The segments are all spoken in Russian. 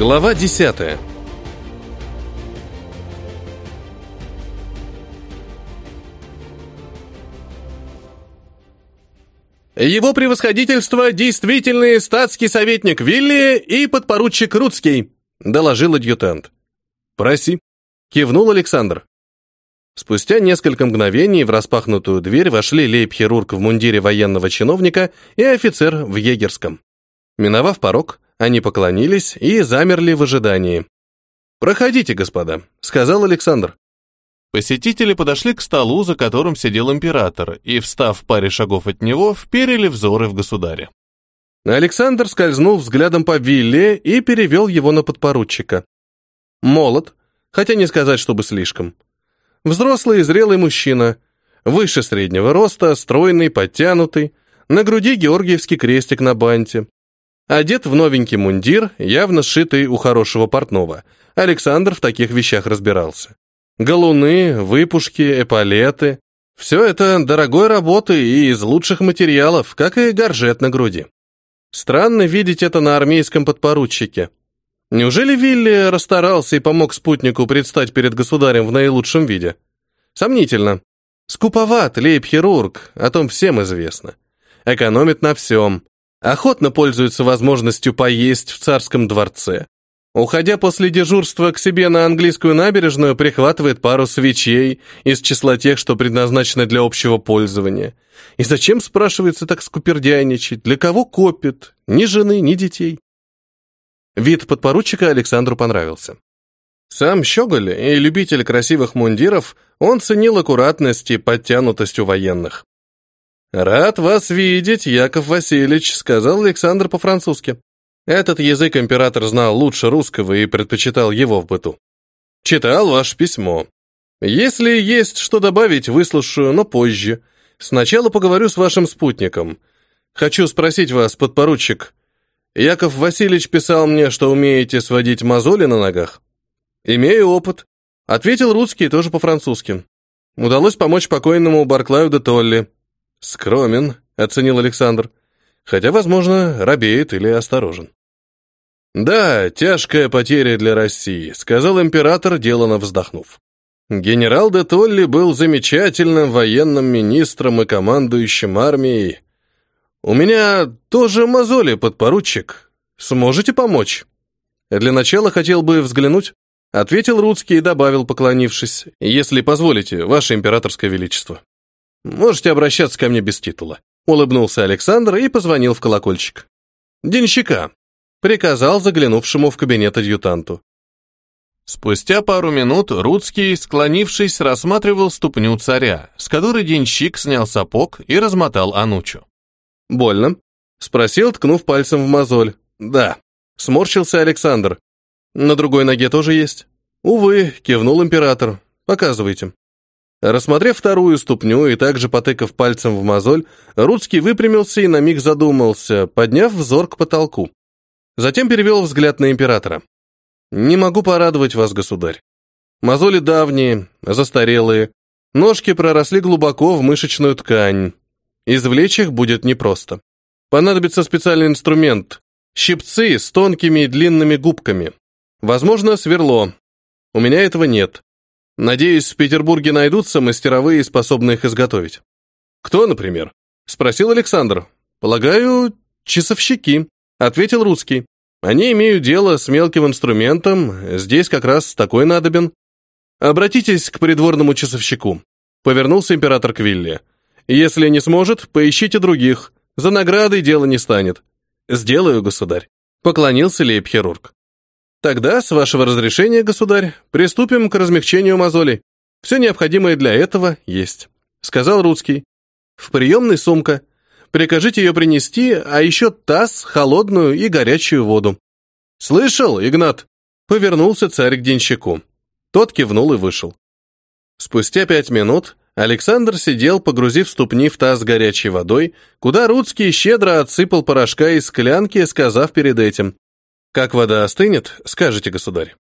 Глава 10. Его превосходительство действительный статский советник Вилли и подпоручик Руцкий, доложил адъютант. Проси, кивнул Александр. Спустя несколько мгновений в распахнутую дверь вошли лейб-хирург в мундире военного чиновника и офицер в егерском. Миновав порог, они поклонились и замерли в ожидании. «Проходите, господа», — сказал Александр. Посетители подошли к столу, за которым сидел император, и, встав в паре шагов от него, вперили взоры в государя. Александр скользнул взглядом по вилле и перевел его на подпоручика. Молод, хотя не сказать, чтобы слишком. Взрослый и зрелый мужчина, выше среднего роста, стройный, подтянутый, на груди георгиевский крестик на банте. Одет в новенький мундир, явно сшитый у хорошего портного. Александр в таких вещах разбирался. Галуны, выпушки, эполеты. Все это дорогой работы и из лучших материалов, как и горжет на груди. Странно видеть это на армейском подпоручике. Неужели Вилли расстарался и помог спутнику предстать перед государем в наилучшем виде? Сомнительно. Скуповат лейб-хирург, о том всем известно. Экономит на всем. Охотно пользуется возможностью поесть в царском дворце. Уходя после дежурства к себе на английскую набережную, прихватывает пару свечей из числа тех, что предназначены для общего пользования. И зачем, спрашивается, так скупердяйничать? Для кого копит? Ни жены, ни детей. Вид подпоручика Александру понравился. Сам Щеголь и любитель красивых мундиров, он ценил аккуратность и подтянутость у военных. «Рад вас видеть, Яков Васильевич», — сказал Александр по-французски. Этот язык император знал лучше русского и предпочитал его в быту. Читал ваше письмо. Если есть что добавить, выслушаю, но позже. Сначала поговорю с вашим спутником. Хочу спросить вас, подпоручик. Яков Васильевич писал мне, что умеете сводить мозоли на ногах. Имею опыт. Ответил русский тоже по-французски. Удалось помочь покойному Барклаю де Толли. Скромен, оценил Александр хотя, возможно, робеет или осторожен. «Да, тяжкая потеря для России», — сказал император, делано вздохнув. Генерал де Толли был замечательным военным министром и командующим армией. У меня тоже мозоли, подпоручик. Сможете помочь? Для начала хотел бы взглянуть, ответил Рудский и добавил, поклонившись, если позволите, ваше императорское величество. Можете обращаться ко мне без титула. Улыбнулся Александр и позвонил в колокольчик. «Денщика», — приказал заглянувшему в кабинет адъютанту. Спустя пару минут Рудский, склонившись, рассматривал ступню царя, с которой денщик снял сапог и размотал анучу. «Больно?» — спросил, ткнув пальцем в мозоль. «Да», — сморщился Александр. «На другой ноге тоже есть?» «Увы», — кивнул император. «Показывайте». Рассмотрев вторую ступню и также потыкав пальцем в мозоль, Рудский выпрямился и на миг задумался, подняв взор к потолку. Затем перевел взгляд на императора. «Не могу порадовать вас, государь. Мозоли давние, застарелые, ножки проросли глубоко в мышечную ткань. Извлечь их будет непросто. Понадобится специальный инструмент. Щипцы с тонкими и длинными губками. Возможно, сверло. У меня этого нет. Надеюсь, в Петербурге найдутся мастеровые, способные их изготовить. Кто, например? Спросил Александр. Полагаю, часовщики, ответил русский. Они имеют дело с мелким инструментом, здесь как раз такой надобен. Обратитесь к придворному часовщику. Повернулся император к Вилле. Если не сможет, поищите других. За наградой дело не станет. Сделаю, государь. Поклонился лейб-хирург. Тогда, с вашего разрешения, государь, приступим к размягчению мозолей. Все необходимое для этого есть, сказал Рудский. В приемной сумка. Прикажите ее принести, а еще таз, холодную и горячую воду. Слышал, Игнат? Повернулся царь к денщику. Тот кивнул и вышел. Спустя пять минут Александр сидел, погрузив ступни в таз с горячей водой, куда Рудский щедро отсыпал порошка из склянки, сказав перед этим как вода остынет, скажете, государь.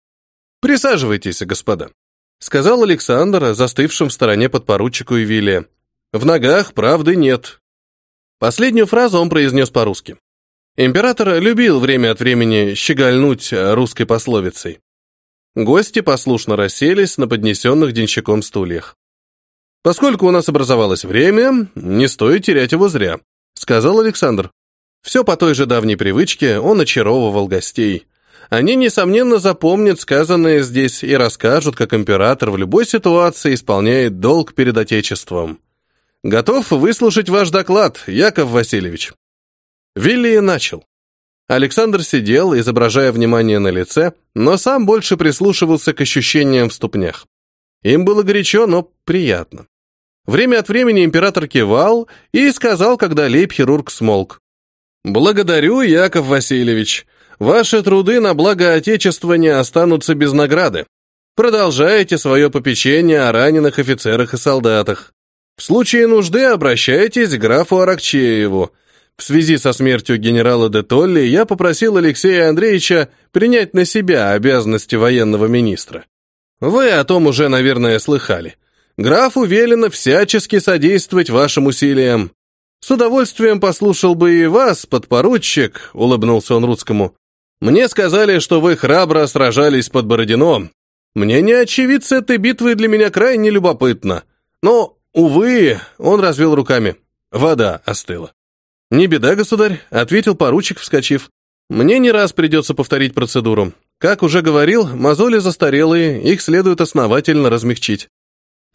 Присаживайтесь, господа, сказал Александр, застывшим в стороне подпоручику и Вилле. В ногах правды нет. Последнюю фразу он произнес по-русски. Император любил время от времени щегольнуть русской пословицей. Гости послушно расселись на поднесенных денщиком стульях. «Поскольку у нас образовалось время, не стоит терять его зря», — сказал Александр. Все по той же давней привычке он очаровывал гостей. Они, несомненно, запомнят сказанное здесь и расскажут, как император в любой ситуации исполняет долг перед Отечеством. Готов выслушать ваш доклад, Яков Васильевич. Вилли начал. Александр сидел, изображая внимание на лице, но сам больше прислушивался к ощущениям в ступнях. Им было горячо, но приятно. Время от времени император кивал и сказал, когда лейб-хирург смолк. «Благодарю, Яков Васильевич. Ваши труды на благо Отечества не останутся без награды. Продолжайте свое попечение о раненых офицерах и солдатах. В случае нужды обращайтесь к графу Аракчееву. В связи со смертью генерала де Толли я попросил Алексея Андреевича принять на себя обязанности военного министра. Вы о том уже, наверное, слыхали. Графу велено всячески содействовать вашим усилиям. С удовольствием послушал бы и вас, подпоручик, улыбнулся он русскому. Мне сказали, что вы храбро сражались под Бородино. Мне не очевидцы этой битвы для меня крайне любопытно. Но, увы, он развел руками. Вода остыла. «Не беда, государь», — ответил поручик, вскочив. «Мне не раз придется повторить процедуру. Как уже говорил, мозоли застарелые, их следует основательно размягчить».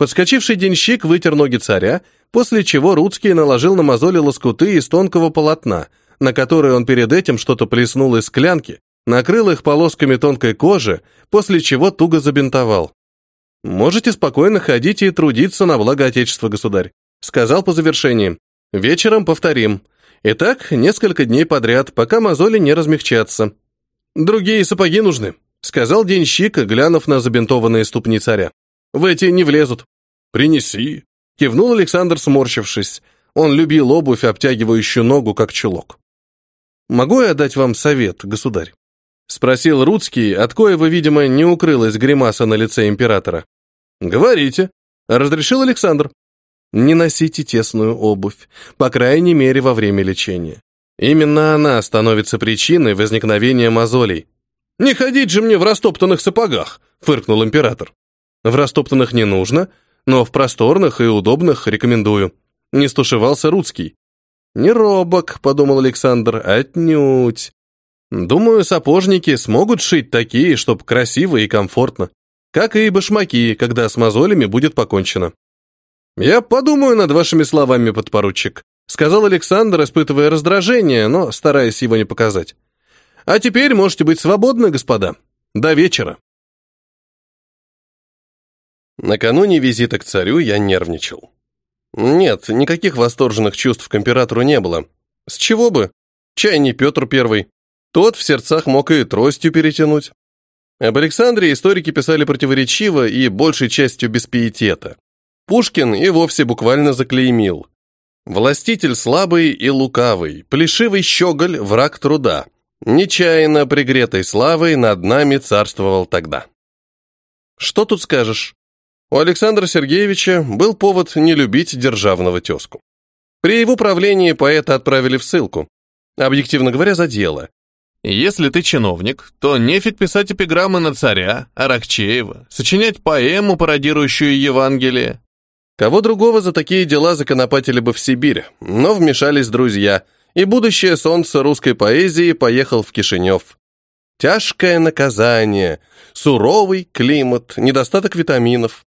Подскочивший денщик вытер ноги царя, после чего Рудский наложил на мозоли лоскуты из тонкого полотна, на которые он перед этим что-то плеснул из склянки, накрыл их полосками тонкой кожи, после чего туго забинтовал. «Можете спокойно ходить и трудиться на благо Отечества, государь», сказал по завершении. «Вечером повторим. И так несколько дней подряд, пока мозоли не размягчатся. «Другие сапоги нужны», — сказал денщик, глянув на забинтованные ступни царя. «В эти не влезут». «Принеси», — кивнул Александр, сморщившись. Он любил обувь, обтягивающую ногу, как чулок. «Могу я дать вам совет, государь?» — спросил Рудский, от коего, видимо, не укрылась гримаса на лице императора. «Говорите», — разрешил Александр. Не носите тесную обувь, по крайней мере во время лечения. Именно она становится причиной возникновения мозолей. «Не ходить же мне в растоптанных сапогах!» — фыркнул император. «В растоптанных не нужно, но в просторных и удобных рекомендую». Не стушевался Рудский. «Не робок», — подумал Александр, — «отнюдь». «Думаю, сапожники смогут шить такие, чтоб красиво и комфортно. Как и башмаки, когда с мозолями будет покончено». «Я подумаю над вашими словами, подпоручик», сказал Александр, испытывая раздражение, но стараясь его не показать. «А теперь можете быть свободны, господа. До вечера». Накануне визита к царю я нервничал. Нет, никаких восторженных чувств к императору не было. С чего бы? Чай не Петр Первый. Тот в сердцах мог и тростью перетянуть. Об Александре историки писали противоречиво и большей частью без пиетета. Пушкин и вовсе буквально заклеймил. Властитель слабый и лукавый, плешивый щеголь, враг труда. Нечаянно пригретой славой над нами царствовал тогда. Что тут скажешь? У Александра Сергеевича был повод не любить державного тезку. При его правлении поэта отправили в ссылку. Объективно говоря, за дело. Если ты чиновник, то нефиг писать эпиграммы на царя, Аракчеева, сочинять поэму, пародирующую Евангелие, Кого другого за такие дела законопатили бы в Сибирь, но вмешались друзья, и будущее солнце русской поэзии поехал в Кишинев. Тяжкое наказание, суровый климат, недостаток витаминов.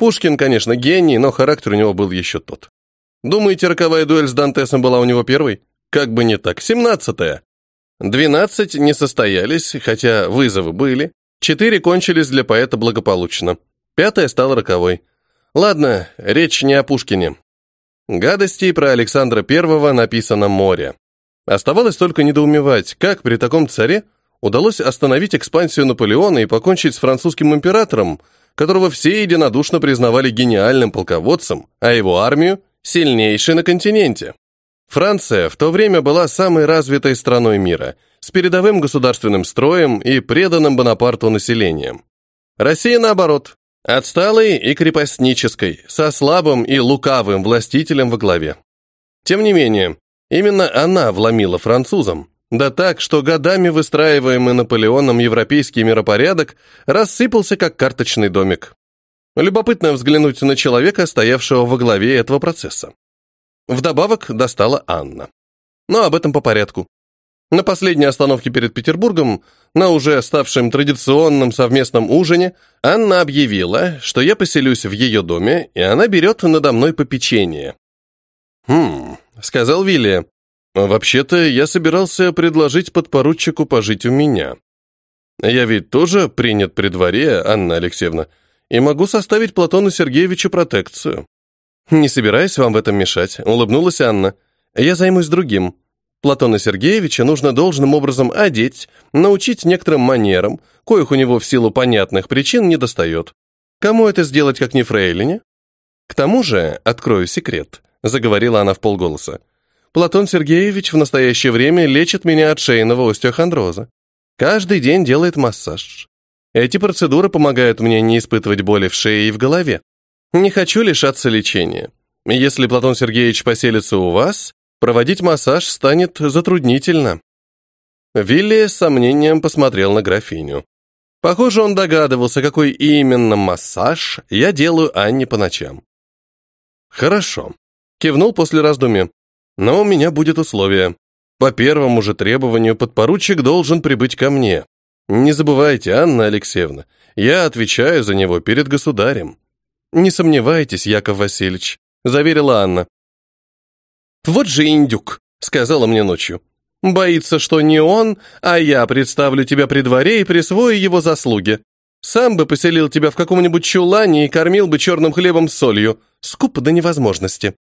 Пушкин, конечно, гений, но характер у него был еще тот. Думаете, роковая дуэль с Дантесом была у него первой? Как бы не так, семнадцатая. Двенадцать не состоялись, хотя вызовы были. Четыре кончились для поэта благополучно. Пятая стала роковой. Ладно, речь не о Пушкине. Гадостей про Александра I написано море. Оставалось только недоумевать, как при таком царе удалось остановить экспансию Наполеона и покончить с французским императором, которого все единодушно признавали гениальным полководцем, а его армию – сильнейшей на континенте. Франция в то время была самой развитой страной мира, с передовым государственным строем и преданным Бонапарту населением. Россия, наоборот, Отсталой и крепостнической, со слабым и лукавым властителем во главе. Тем не менее, Именно она вломила французам, да так, что годами выстраиваемый Наполеоном европейский миропорядок рассыпался как карточный домик. Любопытно взглянуть на человека, стоявшего во главе этого процесса. Вдобавок достала Анна. Но об этом по порядку. На последней остановке перед Петербургом, на уже ставшем традиционном совместном ужине, Анна объявила, что я поселюсь в ее доме, и она берет надо мной попечение. «Хм», — сказал Вилли, — «вообще-то я собирался предложить подпоручику пожить у меня. Я ведь тоже принят при дворе, Анна Алексеевна, и могу составить Платону Сергеевичу протекцию». «Не собираюсь вам в этом мешать», — улыбнулась Анна. «Я займусь другим. Платона Сергеевича нужно должным образом одеть, научить некоторым манерам, коих у него в силу понятных причин не достает. Кому это сделать, как не фрейлине? К тому же, открою секрет, заговорила она в полголоса. Платон Сергеевич в настоящее время лечит меня от шейного остеохондроза. Каждый день делает массаж. Эти процедуры помогают мне не испытывать боли в шее и в голове. Не хочу лишаться лечения. Если Платон Сергеевич поселится у вас, Проводить массаж станет затруднительно. Вилли с сомнением посмотрел на графиню. Похоже, он догадывался, какой именно массаж я делаю Анне по ночам. Хорошо. Кивнул после раздумья. Но у меня будет условие. По первому же требованию подпоручик должен прибыть ко мне. Не забывайте, Анна Алексеевна, я отвечаю за него перед государем. Не сомневайтесь, Яков Васильевич, заверила Анна. «Вот же индюк», — сказала мне ночью. «Боится, что не он, а я представлю тебя при дворе и присвою его заслуги. Сам бы поселил тебя в каком-нибудь чулане и кормил бы черным хлебом с солью. Скупо до невозможности».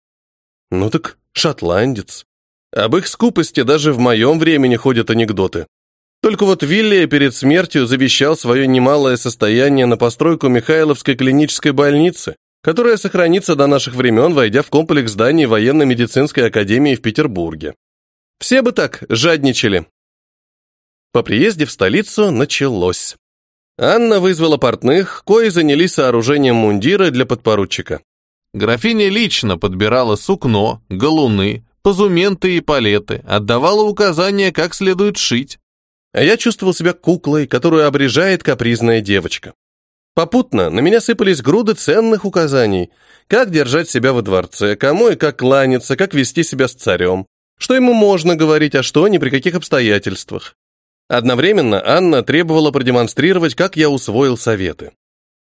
«Ну так шотландец. Об их скупости даже в моем времени ходят анекдоты. Только вот Вилли перед смертью завещал свое немалое состояние на постройку Михайловской клинической больницы которая сохранится до наших времен, войдя в комплекс зданий военно-медицинской академии в Петербурге. Все бы так жадничали. По приезде в столицу началось. Анна вызвала портных, кои занялись сооружением мундира для подпоручика. Графиня лично подбирала сукно, галуны, позументы и палеты, отдавала указания, как следует шить. А я чувствовал себя куклой, которую обрежает капризная девочка. Попутно на меня сыпались груды ценных указаний, как держать себя во дворце, кому и как кланяться, как вести себя с царем, что ему можно говорить, а что ни при каких обстоятельствах. Одновременно Анна требовала продемонстрировать, как я усвоил советы.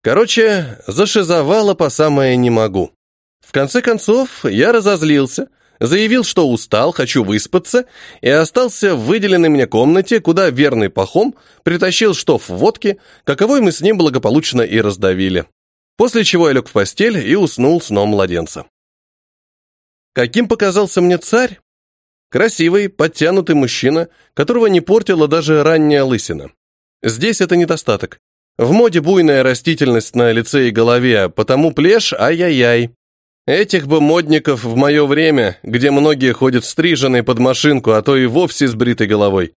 Короче, зашизовала по самое не могу. В конце концов, я разозлился – заявил, что устал, хочу выспаться, и остался в выделенной мне комнате, куда верный пахом притащил штоф водки, каковой мы с ним благополучно и раздавили. После чего я лег в постель и уснул сном младенца. Каким показался мне царь? Красивый, подтянутый мужчина, которого не портила даже ранняя лысина. Здесь это недостаток. В моде буйная растительность на лице и голове, потому плешь ай-яй-яй. Этих бы модников в мое время, где многие ходят стриженные под машинку, а то и вовсе с бритой головой.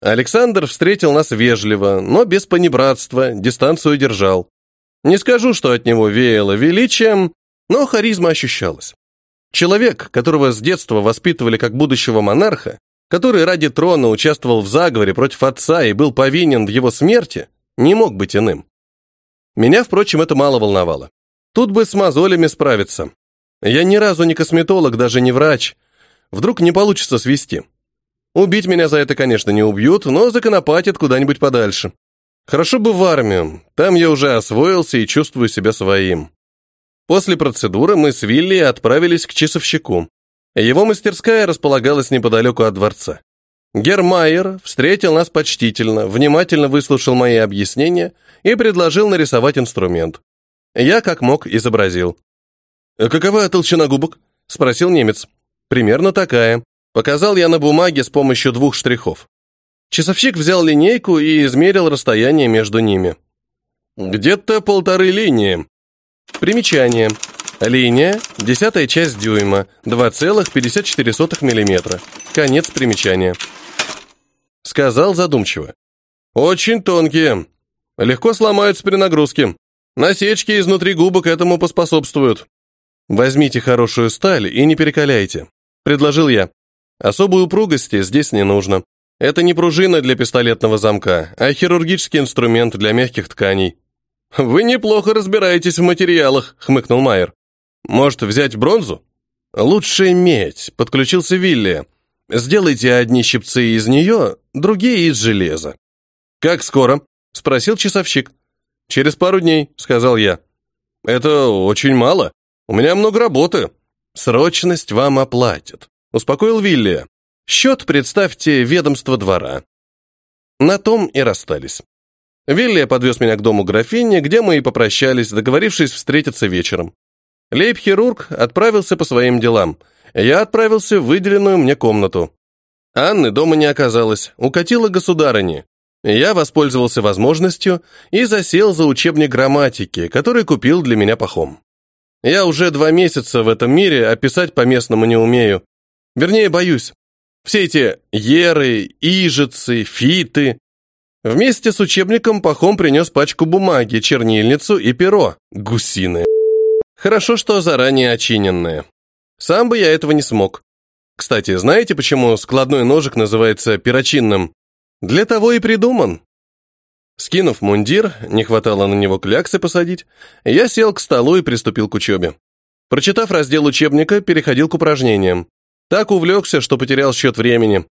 Александр встретил нас вежливо, но без понебратства, дистанцию держал. Не скажу, что от него веяло величием, но харизма ощущалась. Человек, которого с детства воспитывали как будущего монарха, который ради трона участвовал в заговоре против отца и был повинен в его смерти, не мог быть иным. Меня, впрочем, это мало волновало. Тут бы с мозолями справиться. Я ни разу не косметолог, даже не врач. Вдруг не получится свести. Убить меня за это, конечно, не убьют, но законопатят куда-нибудь подальше. Хорошо бы в армию. Там я уже освоился и чувствую себя своим. После процедуры мы с Вилли отправились к часовщику. Его мастерская располагалась неподалеку от дворца. Гермайер встретил нас почтительно, внимательно выслушал мои объяснения и предложил нарисовать инструмент. Я как мог изобразил. «Э, «Какова толщина губок?» — спросил немец. «Примерно такая». Показал я на бумаге с помощью двух штрихов. Часовщик взял линейку и измерил расстояние между ними. «Где-то полторы линии». Примечание. Линия, десятая часть дюйма, 2,54 мм. Конец примечания. Сказал задумчиво. «Очень тонкие. Легко сломаются при нагрузке. Насечки изнутри губок этому поспособствуют. Возьмите хорошую сталь и не перекаляйте, предложил я. Особой упругости здесь не нужно. Это не пружина для пистолетного замка, а хирургический инструмент для мягких тканей. Вы неплохо разбираетесь в материалах, хмыкнул Майер. Может, взять бронзу? Лучше медь, подключился Вилли. Сделайте одни щипцы из нее, другие из железа. Как скоро? спросил часовщик. Через пару дней, сказал я. Это очень мало. У меня много работы. Срочность вам оплатят, успокоил Вилли. Счет представьте ведомство двора. На том и расстались. Вилли подвез меня к дому графини, где мы и попрощались, договорившись встретиться вечером. Лейб-хирург отправился по своим делам. Я отправился в выделенную мне комнату. Анны дома не оказалось, укатила государыне. Я воспользовался возможностью и засел за учебник грамматики, который купил для меня пахом. Я уже два месяца в этом мире, а писать по-местному не умею. Вернее, боюсь. Все эти еры, ижицы, фиты. Вместе с учебником Пахом принес пачку бумаги, чернильницу и перо. Гусиное. Хорошо, что заранее очиненное. Сам бы я этого не смог. Кстати, знаете, почему складной ножик называется перочинным? Для того и придуман. Скинув мундир, не хватало на него кляксы посадить, я сел к столу и приступил к учебе. Прочитав раздел учебника, переходил к упражнениям. Так увлекся, что потерял счет времени.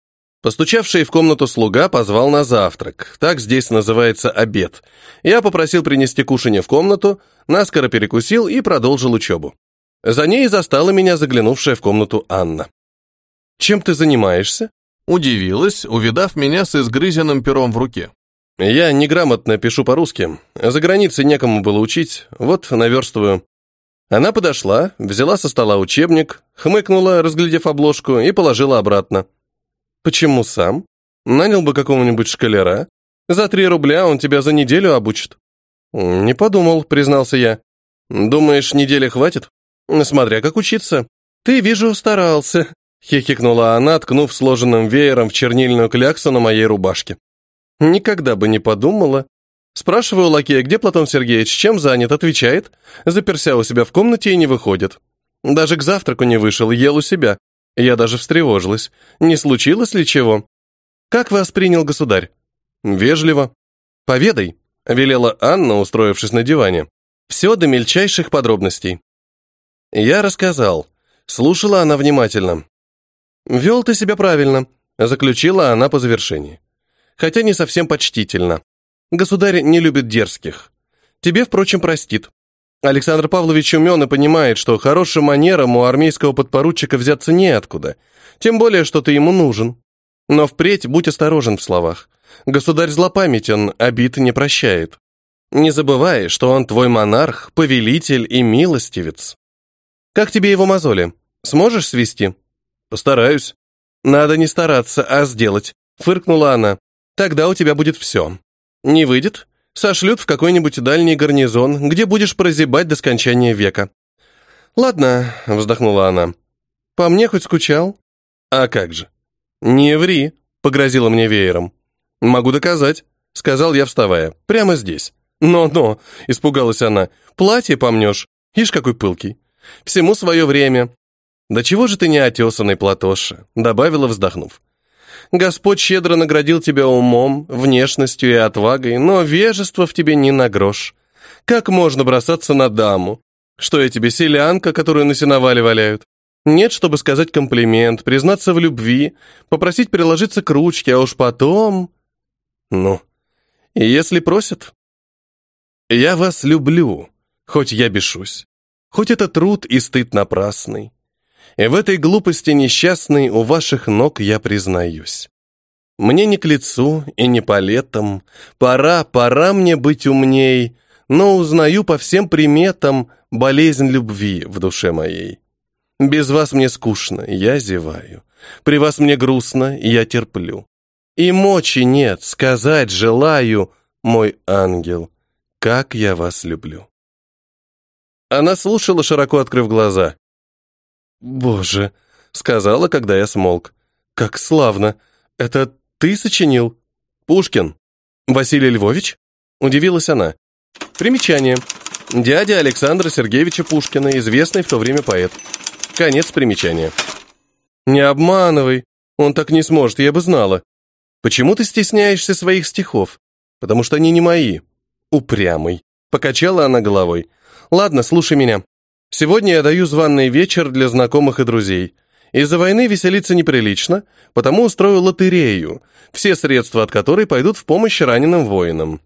Постучавший в комнату слуга позвал на завтрак. Так здесь называется обед. Я попросил принести кушанье в комнату, наскоро перекусил и продолжил учебу. За ней застала меня заглянувшая в комнату Анна. «Чем ты занимаешься?» Удивилась, увидав меня с изгрызенным пером в руке. «Я неграмотно пишу по-русски. За границей некому было учить, вот наверстываю». Она подошла, взяла со стола учебник, хмыкнула, разглядев обложку, и положила обратно. «Почему сам? Нанял бы какого-нибудь школяра. За три рубля он тебя за неделю обучит». «Не подумал», — признался я. «Думаешь, недели хватит?» «Смотря как учиться. Ты, вижу, старался», Хихикнула она, ткнув сложенным веером в чернильную кляксу на моей рубашке. Никогда бы не подумала. Спрашиваю лакея, где Платон Сергеевич, чем занят, отвечает. Заперся у себя в комнате и не выходит. Даже к завтраку не вышел, ел у себя. Я даже встревожилась. Не случилось ли чего? Как вас принял государь? Вежливо. Поведай, велела Анна, устроившись на диване. Все до мельчайших подробностей. Я рассказал. Слушала она внимательно. «Вел ты себя правильно», — заключила она по завершении. «Хотя не совсем почтительно. Государь не любит дерзких. Тебе, впрочем, простит. Александр Павлович умен и понимает, что хорошим манерам у армейского подпоручика взяться неоткуда, тем более, что ты ему нужен. Но впредь будь осторожен в словах. Государь злопамятен, обид не прощает. Не забывай, что он твой монарх, повелитель и милостивец. Как тебе его мозоли? Сможешь свести?» Постараюсь. Надо не стараться, а сделать, фыркнула она. Тогда у тебя будет все. Не выйдет? Сошлют в какой-нибудь дальний гарнизон, где будешь прозябать до скончания века. Ладно, вздохнула она. По мне хоть скучал? А как же? Не ври, погрозила мне веером. Могу доказать, сказал я, вставая. Прямо здесь. Но-но, испугалась она. Платье помнешь. Ишь, какой пылкий. Всему свое время. «Да чего же ты не отесанный, Платоша?» — добавила, вздохнув. «Господь щедро наградил тебя умом, внешностью и отвагой, но вежество в тебе не на грош. Как можно бросаться на даму? Что я тебе, селянка, которую на сеновале валяют? Нет, чтобы сказать комплимент, признаться в любви, попросить приложиться к ручке, а уж потом... Ну, если просят. Я вас люблю, хоть я бешусь, хоть это труд и стыд напрасный. И в этой глупости несчастной у ваших ног я признаюсь. Мне не к лицу и не по летам, пора, пора мне быть умней, но узнаю по всем приметам болезнь любви в душе моей. Без вас мне скучно, я зеваю. При вас мне грустно, я терплю. И мочи нет сказать желаю, мой ангел, как я вас люблю. Она слушала, широко открыв глаза. «Боже», — сказала, когда я смолк. «Как славно! Это ты сочинил?» «Пушкин». «Василий Львович?» Удивилась она. Примечание. Дядя Александра Сергеевича Пушкина, известный в то время поэт. Конец примечания. «Не обманывай», Он так не сможет, я бы знала. Почему ты стесняешься своих стихов? Потому что они не мои. Упрямый. Покачала она головой. Ладно, слушай меня. Сегодня я даю званный вечер для знакомых и друзей. Из-за войны веселиться неприлично, потому устрою лотерею, все средства от которой пойдут в помощь раненым воинам.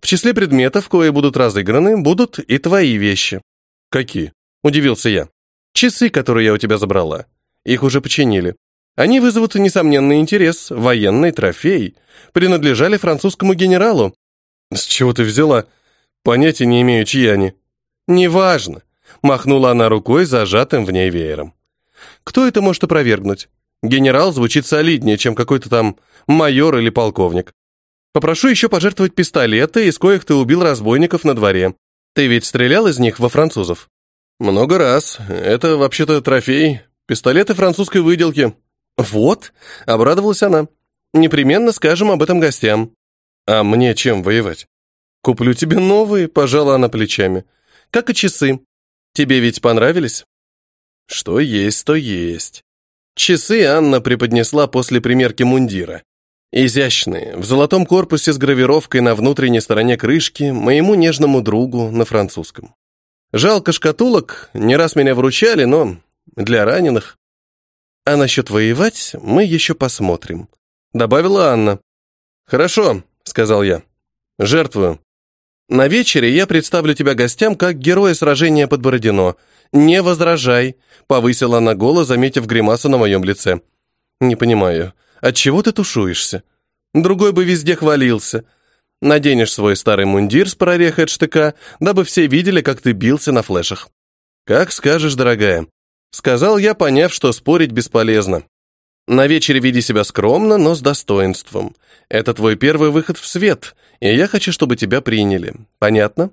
В числе предметов, кое будут разыграны, будут и твои вещи. Какие? Удивился я. Часы, которые я у тебя забрала. Их уже починили. Они вызовут несомненный интерес, военный трофей. Принадлежали французскому генералу. С чего ты взяла? Понятия не имею, чьи они. Неважно. Махнула она рукой, зажатым в ней веером. Кто это может опровергнуть? Генерал звучит солиднее, чем какой-то там майор или полковник. Попрошу еще пожертвовать пистолеты, из коих ты убил разбойников на дворе. Ты ведь стрелял из них во французов? Много раз. Это вообще-то трофей. Пистолеты французской выделки. Вот, обрадовалась она. Непременно скажем об этом гостям. А мне чем воевать? Куплю тебе новые, пожала она плечами. Как и часы. Тебе ведь понравились? Что есть, то есть. Часы Анна преподнесла после примерки мундира. Изящные, в золотом корпусе с гравировкой на внутренней стороне крышки, моему нежному другу на французском. Жалко шкатулок, не раз меня вручали, но для раненых. А насчет воевать мы еще посмотрим, добавила Анна. Хорошо, сказал я. Жертвую. На вечере я представлю тебя гостям как героя сражения под Бородино. Не возражай, повысила она голос, заметив гримасу на моем лице. Не понимаю, от чего ты тушуешься? Другой бы везде хвалился. Наденешь свой старый мундир с прорехой от штыка, дабы все видели, как ты бился на флешах. Как скажешь, дорогая. Сказал я, поняв, что спорить бесполезно. На вечере веди себя скромно, но с достоинством. Это твой первый выход в свет, и я хочу, чтобы тебя приняли. Понятно?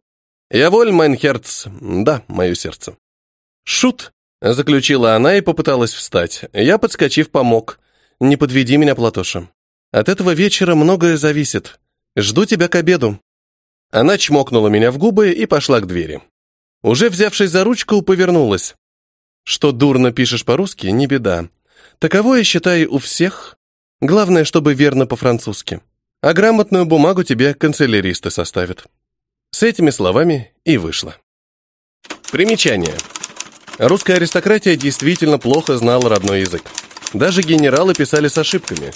Jawohl, mein Herz. Да, мое сердце. Шут, заключила она и попыталась встать. Я, подскочив, помог. Не подведи меня, Платоша. От этого вечера многое зависит. Жду тебя к обеду. Она чмокнула меня в губы и пошла к двери. Уже взявшись за ручку, повернулась. Что дурно пишешь по-русски, не беда. Таково, я считаю, у всех. Главное, чтобы верно по-французски. А грамотную бумагу тебе канцеляристы составят. С этими словами и вышла. Примечание. Русская аристократия действительно плохо знала родной язык. Даже генералы писали с ошибками.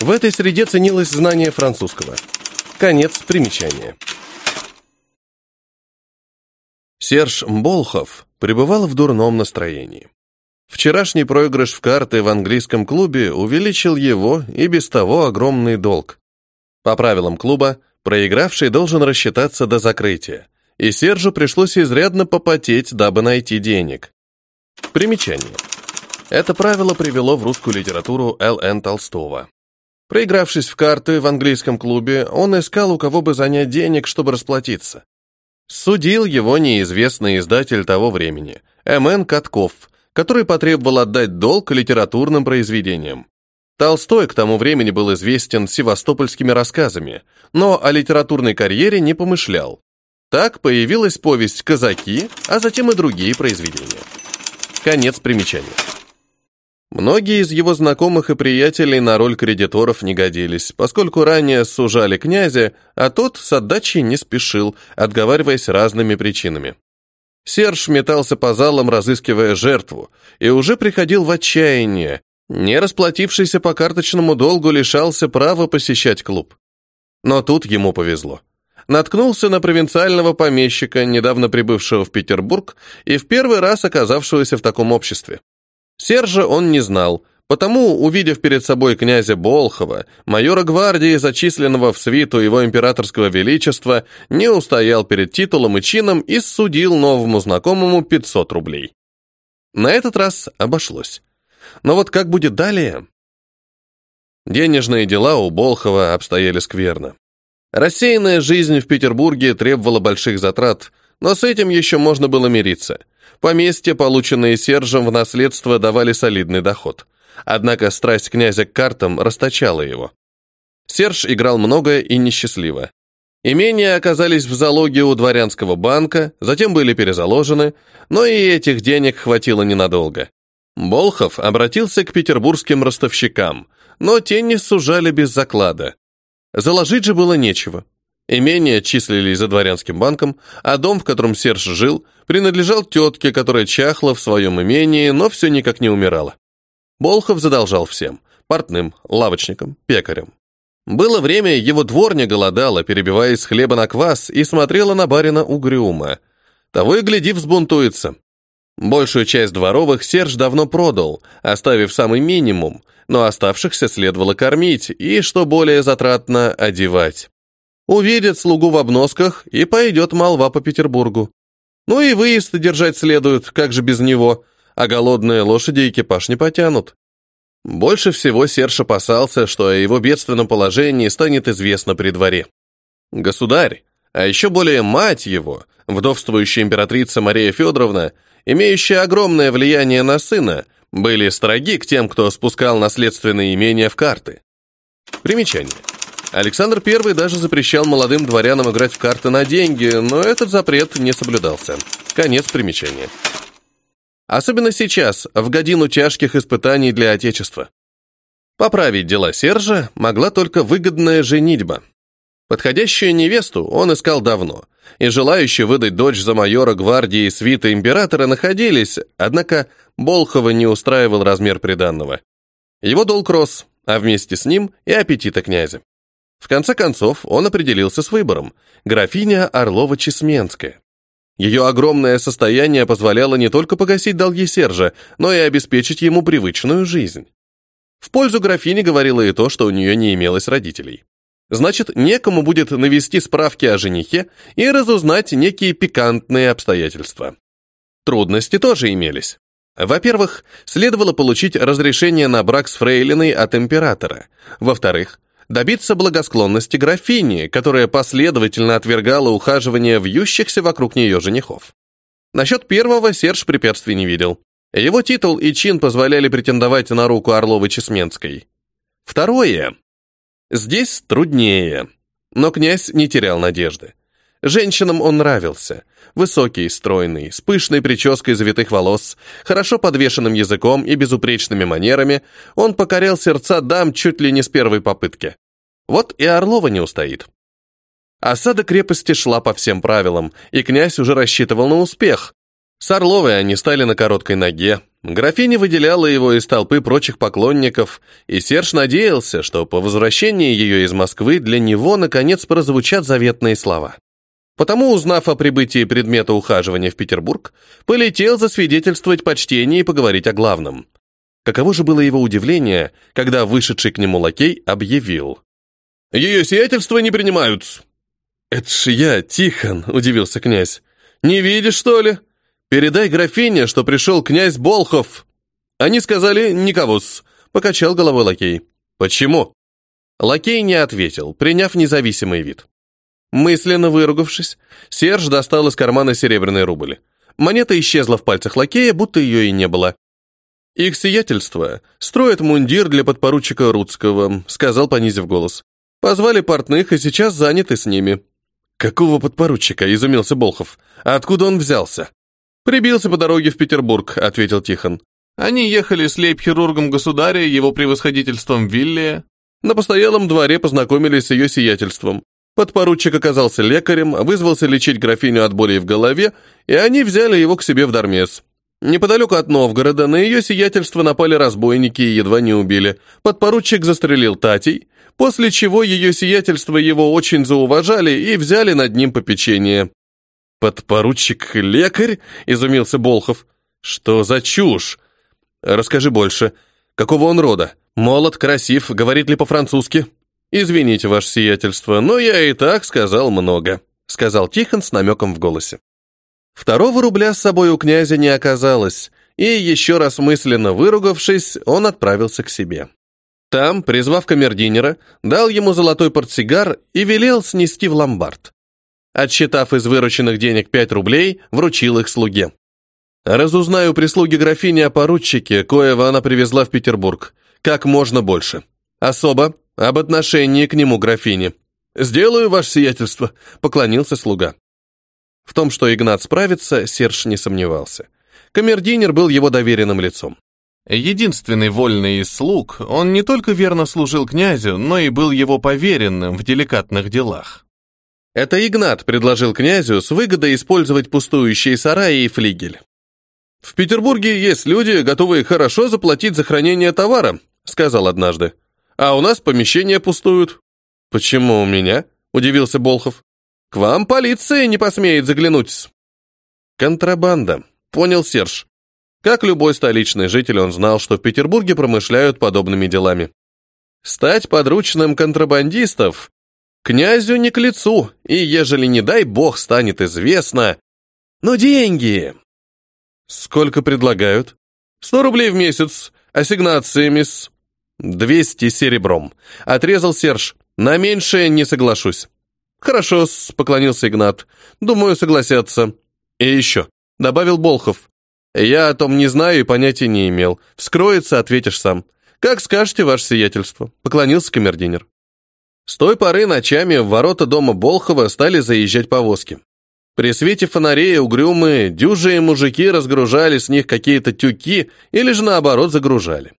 В этой среде ценилось знание французского. Конец примечания. Серж Болхов пребывал в дурном настроении. Вчерашний проигрыш в карты в английском клубе увеличил его и без того огромный долг. По правилам клуба, проигравший должен рассчитаться до закрытия, и Сержу пришлось изрядно попотеть, дабы найти денег. Примечание. Это правило привело в русскую литературу Л.Н. Толстого. Проигравшись в карты в английском клубе, он искал, у кого бы занять денег, чтобы расплатиться. Судил его неизвестный издатель того времени, М.Н. Катков, который потребовал отдать долг литературным произведениям. Толстой к тому времени был известен севастопольскими рассказами, но о литературной карьере не помышлял. Так появилась повесть «Казаки», а затем и другие произведения. Конец примечания. Многие из его знакомых и приятелей на роль кредиторов не годились, поскольку ранее сужали князя, а тот с отдачей не спешил, отговариваясь разными причинами. Серж метался по залам, разыскивая жертву, и уже приходил в отчаяние. Не расплатившийся по карточному долгу лишался права посещать клуб. Но тут ему повезло. Наткнулся на провинциального помещика, недавно прибывшего в Петербург и в первый раз оказавшегося в таком обществе. Сержа он не знал, потому, увидев перед собой князя Болхова, майора гвардии, зачисленного в свиту его императорского величества, не устоял перед титулом и чином и судил новому знакомому 500 рублей. На этот раз обошлось. Но вот как будет далее? Денежные дела у Болхова обстояли скверно. Рассеянная жизнь в Петербурге требовала больших затрат, но с этим еще можно было мириться – Поместья, полученные Сержем в наследство, давали солидный доход. Однако страсть князя к картам расточала его. Серж играл много и несчастливо. Имения оказались в залоге у дворянского банка, затем были перезаложены, но и этих денег хватило ненадолго. Болхов обратился к петербургским ростовщикам, но те не сужали без заклада. Заложить же было нечего. Имения числились за дворянским банком, а дом, в котором Серж жил, принадлежал тетке, которая чахла в своем имении, но все никак не умирала. Болхов задолжал всем – портным, лавочникам, пекарям. Было время, его дворня голодала, перебиваясь с хлеба на квас, и смотрела на барина угрюмо. Того и гляди, взбунтуется. Большую часть дворовых Серж давно продал, оставив самый минимум, но оставшихся следовало кормить и, что более затратно, одевать. Увидит слугу в обносках, и пойдет молва по Петербургу. Ну и выезд держать следует, как же без него, а голодные лошади экипаж не потянут. Больше всего Серж опасался, что о его бедственном положении станет известно при дворе. Государь, а еще более мать его, вдовствующая императрица Мария Федоровна, имеющая огромное влияние на сына, были строги к тем, кто спускал наследственные имения в карты. Примечание. Александр I даже запрещал молодым дворянам играть в карты на деньги, но этот запрет не соблюдался. Конец примечания. Особенно сейчас, в годину тяжких испытаний для Отечества. Поправить дела Сержа могла только выгодная женитьба. Подходящую невесту он искал давно, и желающие выдать дочь за майора гвардии свита императора находились, однако Болхова не устраивал размер приданного. Его долг рос, а вместе с ним и аппетита князя. В конце концов, он определился с выбором – графиня Орлова-Чесменская. Ее огромное состояние позволяло не только погасить долги Сержа, но и обеспечить ему привычную жизнь. В пользу графини говорило и то, что у нее не имелось родителей. Значит, некому будет навести справки о женихе и разузнать некие пикантные обстоятельства. Трудности тоже имелись. Во-первых, следовало получить разрешение на брак с фрейлиной от императора. Во-вторых, добиться благосклонности графини, которая последовательно отвергала ухаживание вьющихся вокруг нее женихов. Насчет первого Серж препятствий не видел. Его титул и чин позволяли претендовать на руку Орловой-Чесменской. Второе. Здесь труднее. Но князь не терял надежды. Женщинам он нравился. Высокий, стройный, с пышной прической завитых волос, хорошо подвешенным языком и безупречными манерами, он покорял сердца дам чуть ли не с первой попытки. Вот и Орлова не устоит. Осада крепости шла по всем правилам, и князь уже рассчитывал на успех. С Орловой они стали на короткой ноге. Графиня выделяла его из толпы прочих поклонников, и Серж надеялся, что по возвращении ее из Москвы для него наконец прозвучат заветные слова. Потому, узнав о прибытии предмета ухаживания в Петербург, полетел засвидетельствовать почтение и поговорить о главном. Каково же было его удивление, когда вышедший к нему лакей объявил. «Ее сиятельство не принимаются». «Это ж я, Тихон», — удивился князь. «Не видишь, что ли? Передай графине, что пришел князь Болхов». Они сказали «никого-с», — покачал головой лакей. «Почему?» Лакей не ответил, приняв независимый вид. Мысленно выругавшись, Серж достал из кармана серебряный рубль. Монета исчезла в пальцах лакея, будто ее и не было. «Их сиятельство строит мундир для подпоручика Рудского», — сказал, понизив голос. «Позвали портных и сейчас заняты с ними». «Какого подпоручика?» — изумился Болхов. «А откуда он взялся?» «Прибился по дороге в Петербург», — ответил Тихон. Они ехали с лейб-хирургом государя, его превосходительством Виллия. На постоялом дворе познакомились с ее сиятельством. Подпоручик оказался лекарем, вызвался лечить графиню от боли в голове, и они взяли его к себе в Дармес. Неподалеку от Новгорода на ее сиятельство напали разбойники и едва не убили. Подпоручик застрелил Татей, после чего ее сиятельство его очень зауважали и взяли над ним попечение. «Подпоручик-лекарь?» — изумился Болхов. «Что за чушь? Расскажи больше. Какого он рода? Молод, красив, говорит ли по-французски?» «Извините, ваше сиятельство, но я и так сказал много», сказал Тихон с намеком в голосе. Второго рубля с собой у князя не оказалось, и, еще раз мысленно выругавшись, он отправился к себе. Там, призвав камердинера, дал ему золотой портсигар и велел снести в ломбард. Отсчитав из вырученных денег пять рублей, вручил их слуге. «Разузнаю прислуги графини о поручике, коего она привезла в Петербург. Как можно больше. Особо об отношении к нему графини. Сделаю ваше сиятельство, поклонился слуга. В том, что Игнат справится, Серж не сомневался. Камердинер был его доверенным лицом. Единственный вольный из слуг, он не только верно служил князю, но и был его поверенным в деликатных делах. Это Игнат предложил князю с выгодой использовать пустующие сараи и флигель. «В Петербурге есть люди, готовые хорошо заплатить за хранение товара», сказал однажды. «А у нас помещения пустуют». «Почему у меня?» удивился Болхов. «К вам полиция не посмеет заглянуть». «Контрабанда», понял Серж. Как любой столичный житель, он знал, что в Петербурге промышляют подобными делами. Стать подручным контрабандистов князю не к лицу, и ежели, не дай бог, станет известно... Но деньги! Сколько предлагают? Сто рублей в месяц, ассигнациями с... Двести серебром. Отрезал Серж. На меньшее не соглашусь. Хорошо, поклонился Игнат. Думаю, согласятся. И еще, добавил Болхов. Я о том не знаю и понятия не имел. Вскроется, ответишь сам. Как скажете, ваше сиятельство, поклонился камердинер. С той поры ночами в ворота дома Болхова стали заезжать повозки. При свете фонарей угрюмые, дюжие мужики разгружали с них какие-то тюки или же наоборот загружали.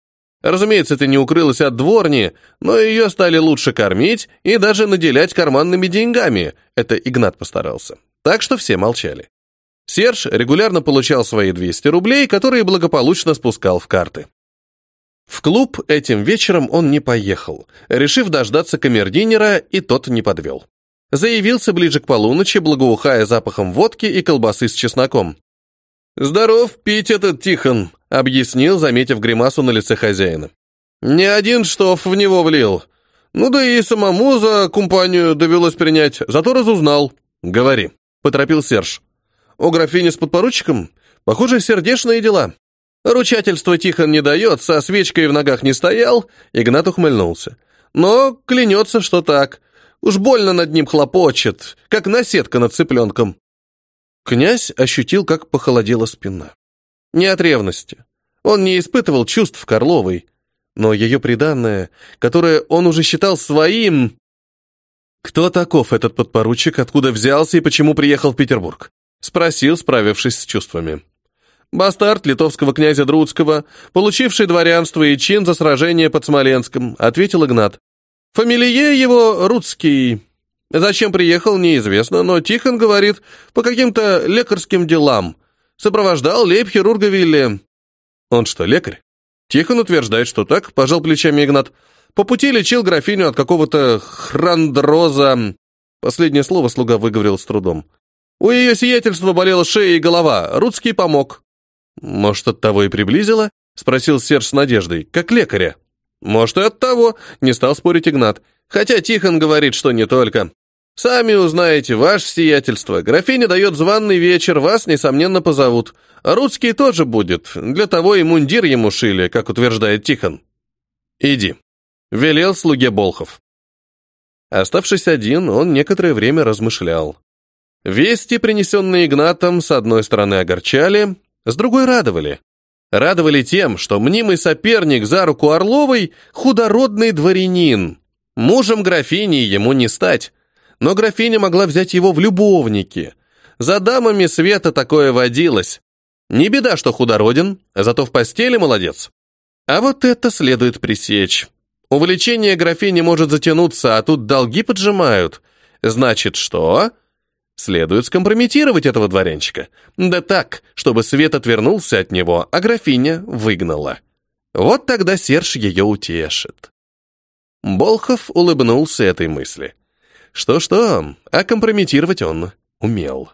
Разумеется, это не укрылось от дворни, но ее стали лучше кормить и даже наделять карманными деньгами. Это Игнат постарался. Так что все молчали. Серж регулярно получал свои 200 рублей, которые благополучно спускал в карты. В клуб этим вечером он не поехал, решив дождаться камердинера, и тот не подвел. Заявился ближе к полуночи, благоухая запахом водки и колбасы с чесноком. «Здоров, пить этот Тихон», — объяснил, заметив гримасу на лице хозяина. «Не один штоф в него влил. Ну да и самому за компанию довелось принять, зато разузнал». «Говори», — поторопил Серж. У графини с подпоручиком, похоже, сердечные дела. Ручательство Тихон не дает, со свечкой в ногах не стоял, Игнат ухмыльнулся. Но клянется, что так. Уж больно над ним хлопочет, как наседка над цыпленком. Князь ощутил, как похолодела спина. Не от ревности. Он не испытывал чувств к Орловой, но ее преданное, которое он уже считал своим... Кто таков этот подпоручик, откуда взялся и почему приехал в Петербург? Спросил, справившись с чувствами. «Бастард литовского князя Друцкого, получивший дворянство и чин за сражение под Смоленском», ответил Игнат. «Фамилие его Рудский. Зачем приехал, неизвестно, но Тихон говорит, по каким-то лекарским делам. Сопровождал лейб-хирурга Вилли». «Он что, лекарь?» Тихон утверждает, что так, пожал плечами Игнат. По пути лечил графиню от какого-то храндроза. Последнее слово слуга выговорил с трудом. У ее сиятельства болела шея и голова, Рудский помог. Может, от того и приблизила? Спросил Серж с надеждой, как лекаря. Может, и от того, не стал спорить Игнат. Хотя Тихон говорит, что не только. Сами узнаете, ваше сиятельство. Графиня дает званный вечер, вас, несомненно, позовут. А Рудский тоже будет. Для того и мундир ему шили, как утверждает Тихон. Иди. Велел слуге Болхов. Оставшись один, он некоторое время размышлял. Вести, принесенные Игнатом, с одной стороны огорчали, с другой радовали. Радовали тем, что мнимый соперник за руку Орловой – худородный дворянин. Мужем графини ему не стать, но графиня могла взять его в любовники. За дамами света такое водилось. Не беда, что худороден, зато в постели молодец. А вот это следует пресечь. Увлечение графини может затянуться, а тут долги поджимают. Значит, что? Следует скомпрометировать этого дворянчика. Да так, чтобы свет отвернулся от него, а графиня выгнала. Вот тогда Серж ее утешит. Болхов улыбнулся этой мысли. Что-что, а компрометировать он умел.